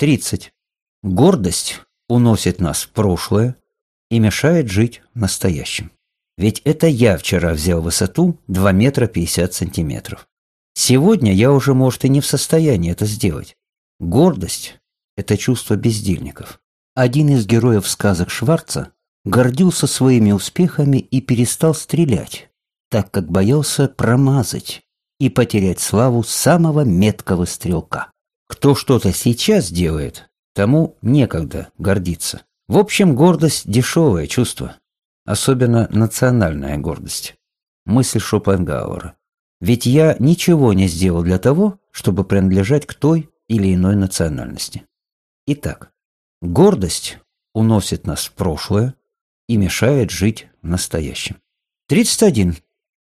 30. Гордость уносит нас в прошлое и мешает жить в настоящем. Ведь это я вчера взял высоту 2 метра 50 сантиметров. Сегодня я уже, может, и не в состоянии это сделать. Гордость – это чувство бездельников. Один из героев сказок Шварца гордился своими успехами и перестал стрелять, так как боялся промазать и потерять славу самого меткого стрелка. Кто что-то сейчас делает, тому некогда гордиться. В общем, гордость – дешевое чувство, особенно национальная гордость. Мысль Шопенгауэра. Ведь я ничего не сделал для того, чтобы принадлежать к той или иной национальности. Итак, гордость уносит нас в прошлое и мешает жить в настоящем. 31.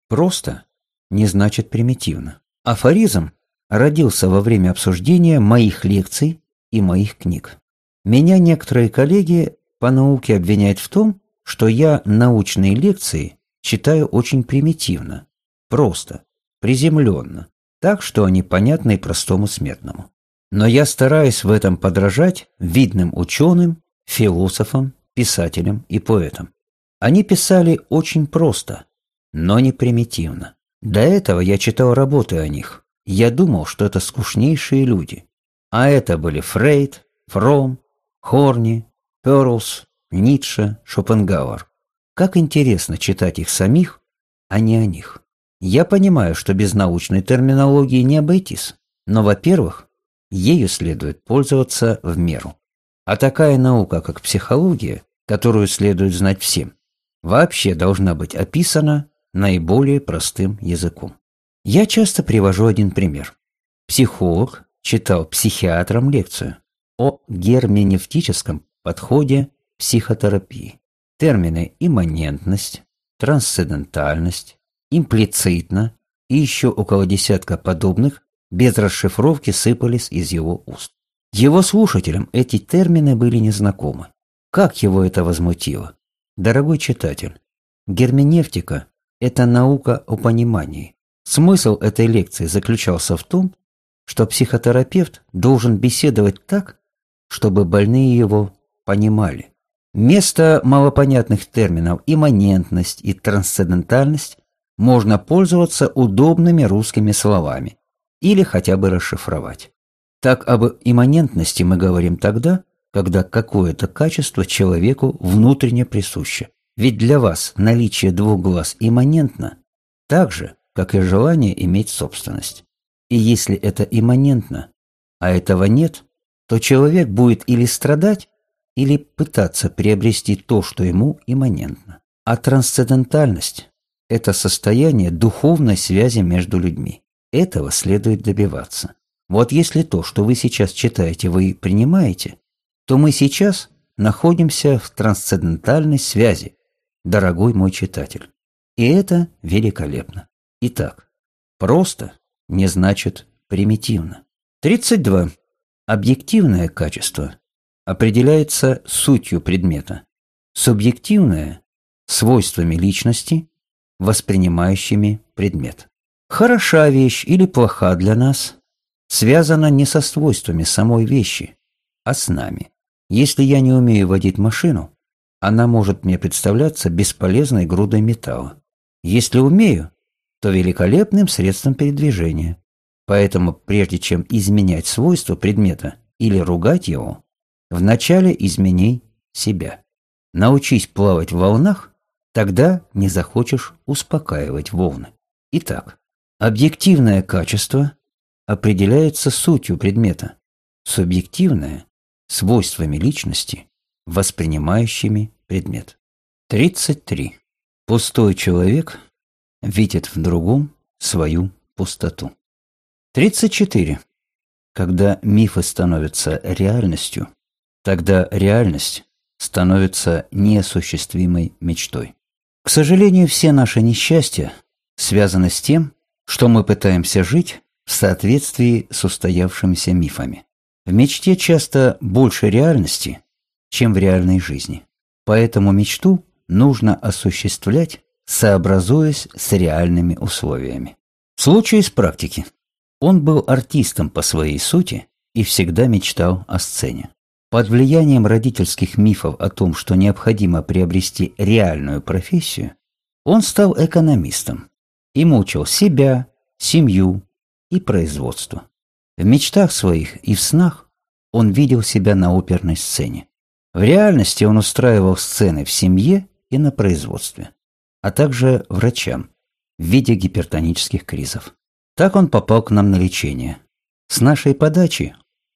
Просто не значит примитивно. Афоризм родился во время обсуждения моих лекций и моих книг. Меня некоторые коллеги по науке обвиняют в том, что я научные лекции читаю очень примитивно, просто, приземленно, так, что они понятны простому смертному. Но я стараюсь в этом подражать видным ученым, философам, писателям и поэтам. Они писали очень просто, но не примитивно. До этого я читал работы о них. Я думал, что это скучнейшие люди. А это были Фрейд, Фром, Хорни, Перлс, Ницше, Шопенгауэр. Как интересно читать их самих, а не о них. Я понимаю, что без научной терминологии не обойтись, но, во-первых, ею следует пользоваться в меру. А такая наука, как психология, которую следует знать всем, вообще должна быть описана наиболее простым языком. Я часто привожу один пример. Психолог читал психиатрам лекцию о герменевтическом подходе психотерапии. Термины имманентность, трансцендентальность, имплицитно и еще около десятка подобных без расшифровки сыпались из его уст. Его слушателям эти термины были незнакомы. Как его это возмутило? Дорогой читатель, герменевтика – это наука о понимании. Смысл этой лекции заключался в том, что психотерапевт должен беседовать так, чтобы больные его понимали. Вместо малопонятных терминов имманентность и трансцендентальность можно пользоваться удобными русскими словами или хотя бы расшифровать. Так об имманентности мы говорим тогда, когда какое-то качество человеку внутренне присуще. Ведь для вас наличие двух глаз имманентно так же, как и желание иметь собственность. И если это имманентно, а этого нет, то человек будет или страдать, или пытаться приобрести то, что ему имманентно. А трансцендентальность это состояние духовной связи между людьми. Этого следует добиваться. Вот если то, что вы сейчас читаете, вы принимаете, то мы сейчас находимся в трансцендентальной связи, дорогой мой читатель. И это великолепно. Итак, просто не значит примитивно. 32. Объективное качество определяется сутью предмета. Субъективное – свойствами личности воспринимающими предмет. Хороша вещь или плоха для нас связана не со свойствами самой вещи, а с нами. Если я не умею водить машину, она может мне представляться бесполезной грудой металла. Если умею, то великолепным средством передвижения. Поэтому прежде чем изменять свойства предмета или ругать его, вначале измени себя. Научись плавать в волнах, Тогда не захочешь успокаивать волны. Итак, объективное качество определяется сутью предмета, субъективное – свойствами личности, воспринимающими предмет. 33. Пустой человек видит в другом свою пустоту. 34. Когда мифы становятся реальностью, тогда реальность становится неосуществимой мечтой. К сожалению, все наши несчастья связаны с тем, что мы пытаемся жить в соответствии с устоявшимися мифами. В мечте часто больше реальности, чем в реальной жизни. Поэтому мечту нужно осуществлять, сообразуясь с реальными условиями. Случай из практики. Он был артистом по своей сути и всегда мечтал о сцене. Под влиянием родительских мифов о том, что необходимо приобрести реальную профессию, он стал экономистом и мучил себя, семью и производство. В мечтах своих и в снах он видел себя на оперной сцене. В реальности он устраивал сцены в семье и на производстве, а также врачам в виде гипертонических кризов. Так он попал к нам на лечение. С нашей подачи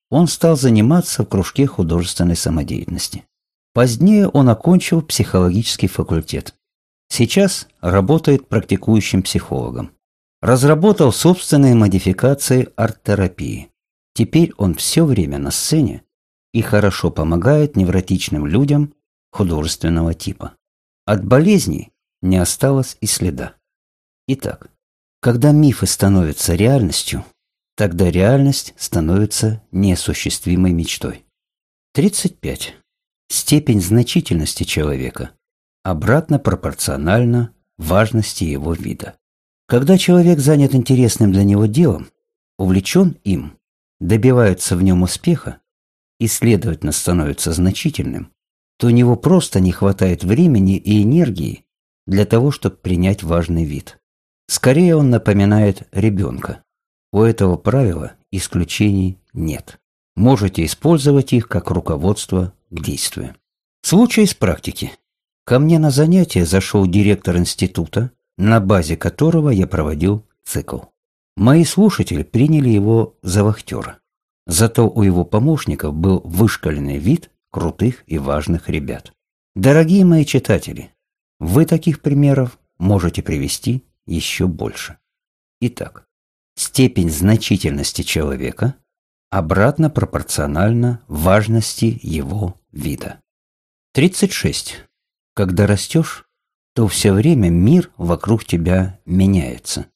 он стал заниматься в кружке художественной самодеятельности. Позднее он окончил психологический факультет. Сейчас работает практикующим психологом. Разработал собственные модификации арт-терапии. Теперь он все время на сцене и хорошо помогает невротичным людям художественного типа. От болезней не осталось и следа. Итак, когда мифы становятся реальностью, тогда реальность становится неосуществимой мечтой. 35. Степень значительности человека обратно пропорциональна важности его вида. Когда человек занят интересным для него делом, увлечен им, добивается в нем успеха и, следовательно, становится значительным, то у него просто не хватает времени и энергии для того, чтобы принять важный вид. Скорее он напоминает ребенка. У этого правила исключений нет. Можете использовать их как руководство к действию. Случай из практики. Ко мне на занятие зашел директор института, на базе которого я проводил цикл. Мои слушатели приняли его за вахтера. Зато у его помощников был вышкаленный вид крутых и важных ребят. Дорогие мои читатели, вы таких примеров можете привести еще больше. Итак, степень значительности человека обратно пропорциональна важности его вида. 36. Когда растешь, то все время мир вокруг тебя меняется,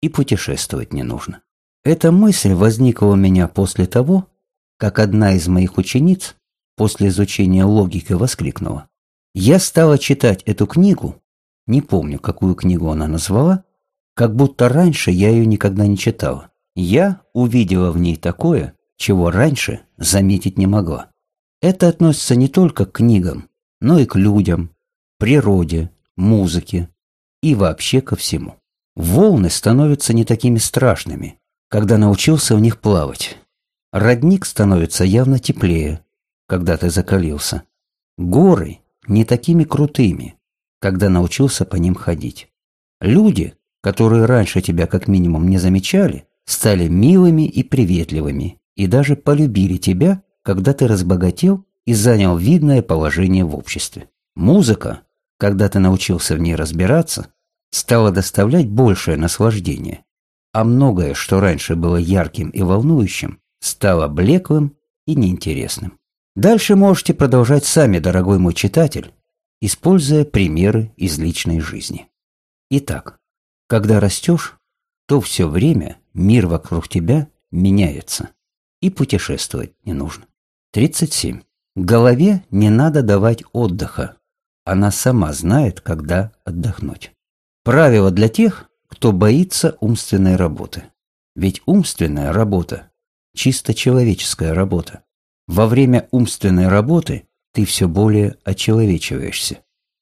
и путешествовать не нужно. Эта мысль возникла у меня после того, как одна из моих учениц после изучения логики воскликнула. Я стала читать эту книгу, не помню, какую книгу она назвала, как будто раньше я ее никогда не читала. Я увидела в ней такое, чего раньше заметить не могла. Это относится не только к книгам, но и к людям, природе, музыке и вообще ко всему. Волны становятся не такими страшными, когда научился в них плавать. Родник становится явно теплее, когда ты закалился. Горы не такими крутыми, когда научился по ним ходить. Люди, которые раньше тебя как минимум не замечали, стали милыми и приветливыми и даже полюбили тебя, когда ты разбогател и занял видное положение в обществе. Музыка, когда ты научился в ней разбираться, стала доставлять большее наслаждение, а многое, что раньше было ярким и волнующим, стало блеклым и неинтересным. Дальше можете продолжать сами, дорогой мой читатель, используя примеры из личной жизни. Итак, когда растешь, то все время мир вокруг тебя меняется, и путешествовать не нужно. 37. Голове не надо давать отдыха. Она сама знает, когда отдохнуть. Правило для тех, кто боится умственной работы. Ведь умственная работа – чисто человеческая работа. Во время умственной работы ты все более очеловечиваешься.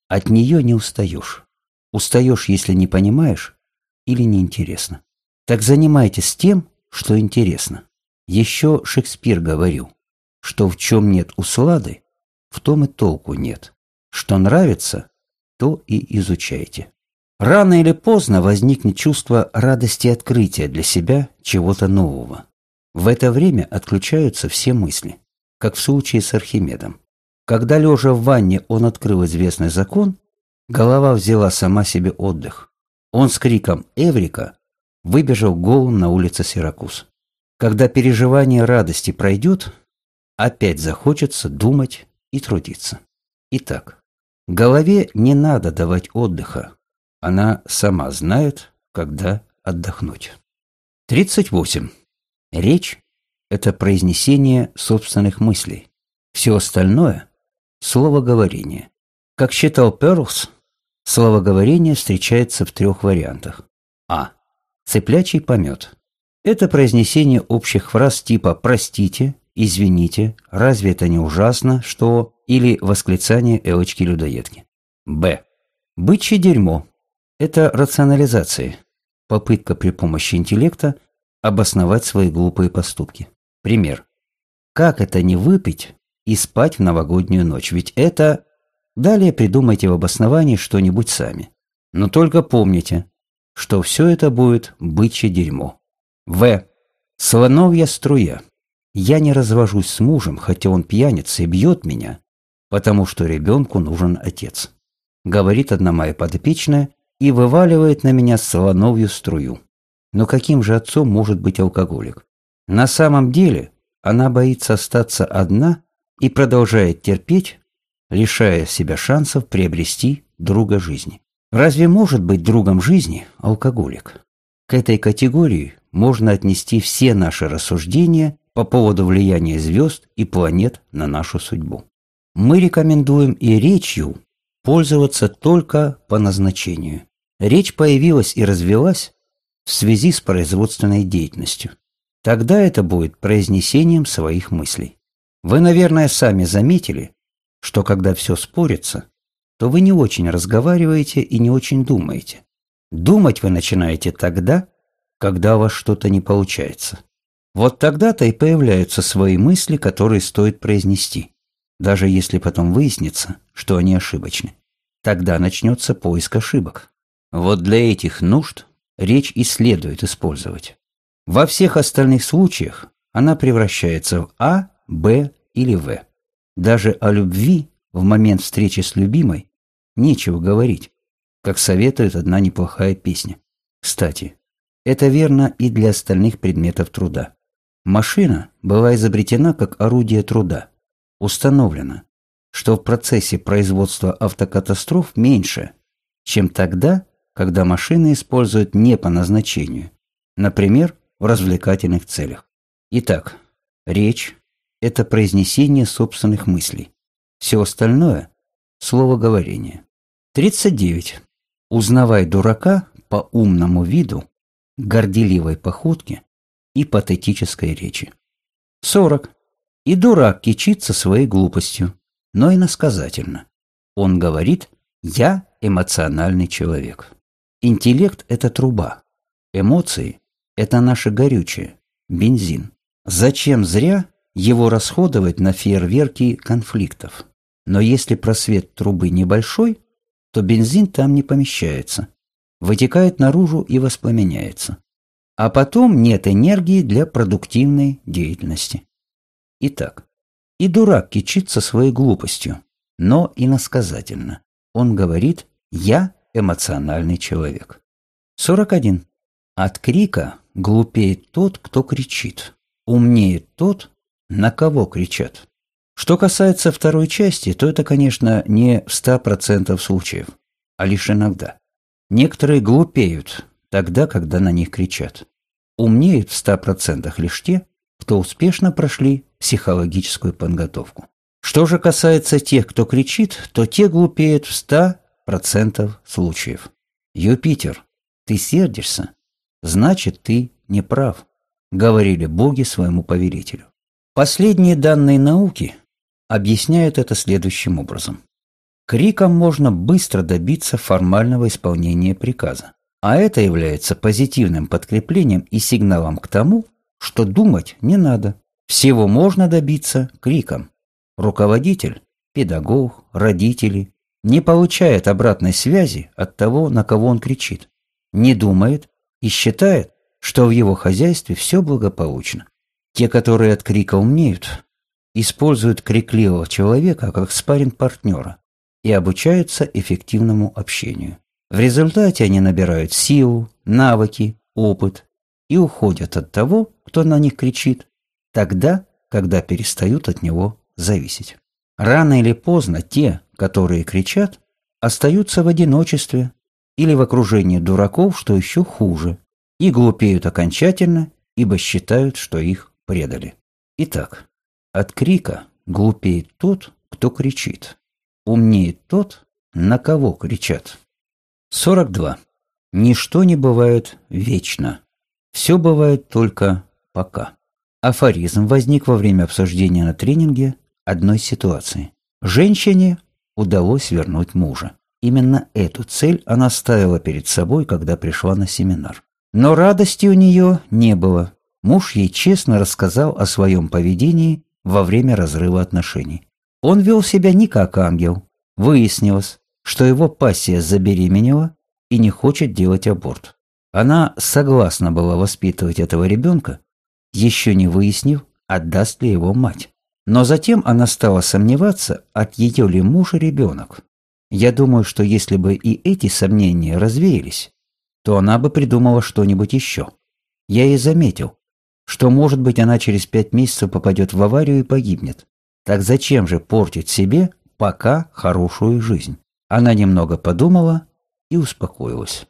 От нее не устаешь. Устаешь, если не понимаешь или неинтересно. Так занимайтесь тем, что интересно. Еще Шекспир говорил, что в чем нет услады, в том и толку нет. Что нравится, то и изучайте. Рано или поздно возникнет чувство радости открытия для себя чего-то нового. В это время отключаются все мысли как в случае с Архимедом. Когда, лежа в ванне, он открыл известный закон, голова взяла сама себе отдых. Он с криком «Эврика!» выбежал голым на улице Сиракуз. Когда переживание радости пройдет, опять захочется думать и трудиться. Итак, голове не надо давать отдыха. Она сама знает, когда отдохнуть. 38. Речь это произнесение собственных мыслей. Все остальное – словоговорение. Как считал Перлс, словоговорение встречается в трех вариантах. А. Цыплячий помет. Это произнесение общих фраз типа «простите», «извините», «разве это не ужасно», «что» или восклицание Элочки-людоедки. Б. Бычье дерьмо – это рационализация, попытка при помощи интеллекта обосновать свои глупые поступки. Пример. Как это не выпить и спать в новогоднюю ночь? Ведь это... Далее придумайте в обосновании что-нибудь сами. Но только помните, что все это будет бычье дерьмо. В. Слоновья струя. Я не развожусь с мужем, хотя он пьяница и бьет меня, потому что ребенку нужен отец. Говорит одна моя подопечная и вываливает на меня слоновью струю. Но каким же отцом может быть алкоголик? На самом деле она боится остаться одна и продолжает терпеть, лишая себя шансов приобрести друга жизни. Разве может быть другом жизни алкоголик? К этой категории можно отнести все наши рассуждения по поводу влияния звезд и планет на нашу судьбу. Мы рекомендуем и речью пользоваться только по назначению. Речь появилась и развелась в связи с производственной деятельностью. Тогда это будет произнесением своих мыслей. Вы, наверное, сами заметили, что когда все спорится, то вы не очень разговариваете и не очень думаете. Думать вы начинаете тогда, когда у вас что-то не получается. Вот тогда-то и появляются свои мысли, которые стоит произнести, даже если потом выяснится, что они ошибочны. Тогда начнется поиск ошибок. Вот для этих нужд речь и следует использовать. Во всех остальных случаях она превращается в А, Б или В. Даже о любви в момент встречи с любимой нечего говорить, как советует одна неплохая песня. Кстати, это верно и для остальных предметов труда. Машина была изобретена как орудие труда. Установлено, что в процессе производства автокатастроф меньше, чем тогда, когда машины используют не по назначению, например, в развлекательных целях. Итак, речь – это произнесение собственных мыслей. Все остальное – словоговорение. 39. Узнавай дурака по умному виду, горделивой походке и патетической речи. 40. И дурак кичится своей глупостью, но иносказательно. Он говорит «я эмоциональный человек». Интеллект – это труба. Эмоции – это наше горючее, бензин. Зачем зря его расходовать на фейерверки конфликтов? Но если просвет трубы небольшой, то бензин там не помещается, вытекает наружу и воспламеняется. А потом нет энергии для продуктивной деятельности. Итак, и дурак кичится своей глупостью, но иносказательно. Он говорит «я эмоциональный человек». 41. От крика глупеет тот, кто кричит. Умнеет тот, на кого кричат. Что касается второй части, то это, конечно, не в 100% случаев, а лишь иногда. Некоторые глупеют тогда, когда на них кричат. Умнеют в 100% лишь те, кто успешно прошли психологическую подготовку. Что же касается тех, кто кричит, то те глупеют в 100% случаев. «Юпитер, ты сердишься? Значит, ты не прав», — говорили боги своему повелителю. Последние данные науки объясняют это следующим образом. Криком можно быстро добиться формального исполнения приказа, а это является позитивным подкреплением и сигналом к тому, что думать не надо. Всего можно добиться криком. Руководитель, педагог, родители не получает обратной связи от того, на кого он кричит, не думает и считает, что в его хозяйстве все благополучно. Те, которые от крика умнеют, используют крикливого человека как спарринг партнера и обучаются эффективному общению. В результате они набирают силу, навыки, опыт и уходят от того, кто на них кричит, тогда, когда перестают от него зависеть. Рано или поздно те, которые кричат, остаются в одиночестве или в окружении дураков, что еще хуже, и глупеют окончательно, ибо считают, что их предали. Итак, от крика глупеет тот, кто кричит. Умнеет тот, на кого кричат. 42. Ничто не бывает вечно. Все бывает только пока. Афоризм возник во время обсуждения на тренинге одной ситуации. Женщине удалось вернуть мужа. Именно эту цель она ставила перед собой, когда пришла на семинар. Но радости у нее не было. Муж ей честно рассказал о своем поведении во время разрыва отношений. Он вел себя не как ангел. Выяснилось, что его пассия забеременела и не хочет делать аборт. Она согласна была воспитывать этого ребенка, еще не выяснив, отдаст ли его мать. Но затем она стала сомневаться, от ее ли мужа ребенок. Я думаю, что если бы и эти сомнения развеялись, то она бы придумала что-нибудь еще. Я и заметил, что, может быть, она через пять месяцев попадет в аварию и погибнет. Так зачем же портить себе пока хорошую жизнь? Она немного подумала и успокоилась.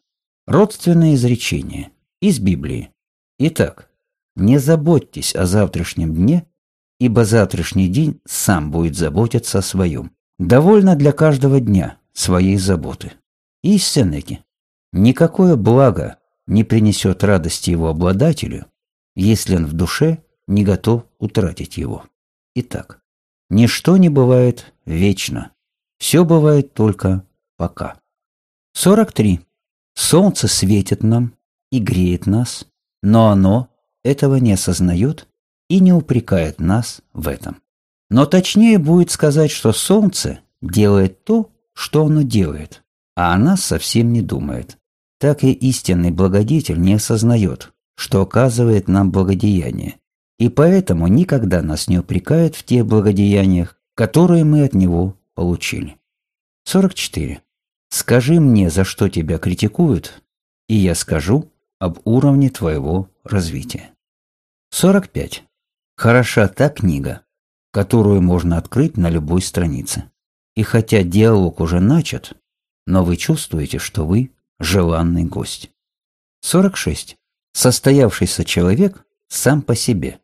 Родственное изречение из Библии. Итак, не заботьтесь о завтрашнем дне, ибо завтрашний день сам будет заботиться о своем. Довольно для каждого дня своей заботы. И Сенеки. Никакое благо не принесет радости его обладателю, если он в душе не готов утратить его. Итак, ничто не бывает вечно. Все бывает только пока. 43. Солнце светит нам и греет нас, но оно этого не осознает и не упрекает нас в этом. Но точнее будет сказать, что солнце делает то, что оно делает, а она совсем не думает. Так и истинный благодетель не осознает, что оказывает нам благодеяние, и поэтому никогда нас не упрекает в тех благодеяниях, которые мы от него получили. 44. Скажи мне, за что тебя критикуют, и я скажу об уровне твоего развития. 45. Хороша та книга, которую можно открыть на любой странице. И хотя диалог уже начат, но вы чувствуете, что вы желанный гость. 46. Состоявшийся человек сам по себе.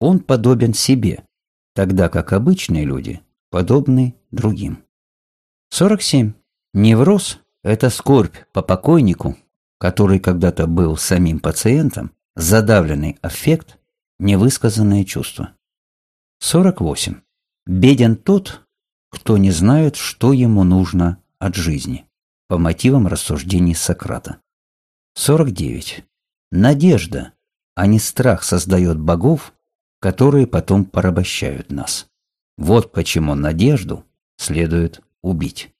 Он подобен себе, тогда как обычные люди подобны другим. 47. Невроз – это скорбь по покойнику, который когда-то был самим пациентом, задавленный аффект, невысказанное чувство. 48. Беден тот, кто не знает, что ему нужно от жизни, по мотивам рассуждений Сократа. 49. Надежда, а не страх создает богов, которые потом порабощают нас. Вот почему надежду следует убить.